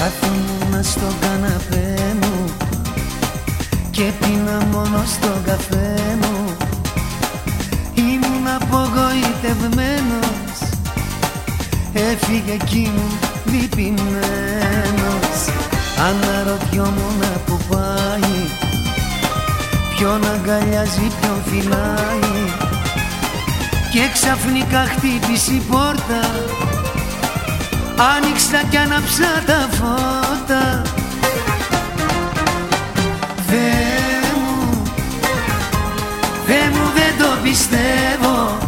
Κάθομαι στον καναπέ μου Και πίνα μόνο στον καφέ μου. Ήμουν απογοητευμένος Έφυγε εκείνη λυπημένος. Αναρωτιόμουν που πάει Ποιον αγκαλιάζει, ποιον φυλάει. Και ξαφνικά χτύπησε η πόρτα Άνοιξα κι άναψα τα φώτα. Θεέ μου, Θεέ μου δεν το πιστεύω.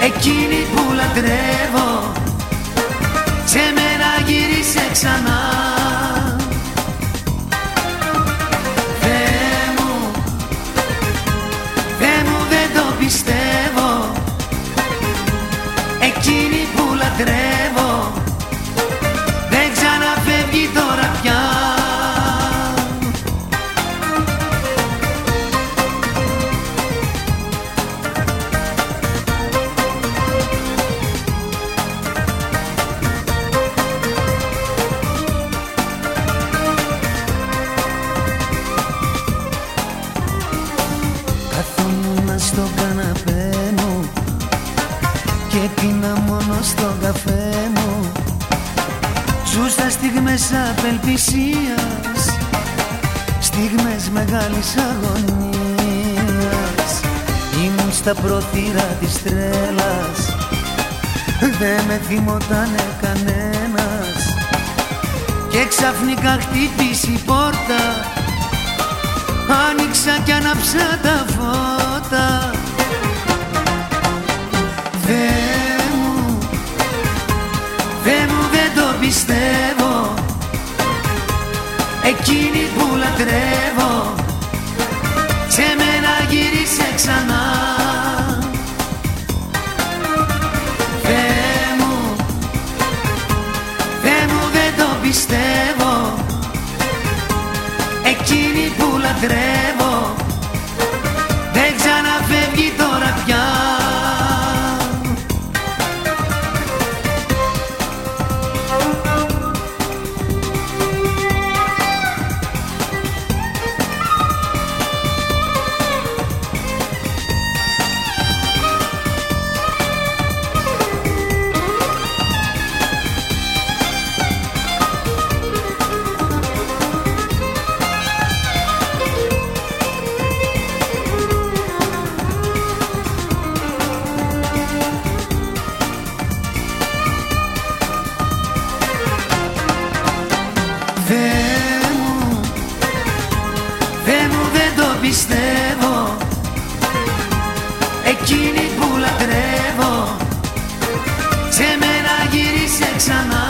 Εκείνη που λατρεύω Σε μένα γύρισε ξανά στο καναπέ μου Και πίνα μόνο στο καφέ μου. Ζούσα στιγμές απελπισίας Στιγμές μεγάλης αγωνίας. Ήμουν στα πρόθυρα της τρέλας Δεν με θυμότανε κανένας. Και ξαφνικά χτύπησε η πόρτα Άνοιξα κι άναψα τα φώτα. Θεέ μου, Θεέ μου δεν το πιστεύω. Εκείνη που λατρεύω Σε μένα γύρισε ξανά Θεέ μου, Θεέ μου δεν το πιστεύω. Εκείνη που λατρεύω Σε μένα γύρισε ξανά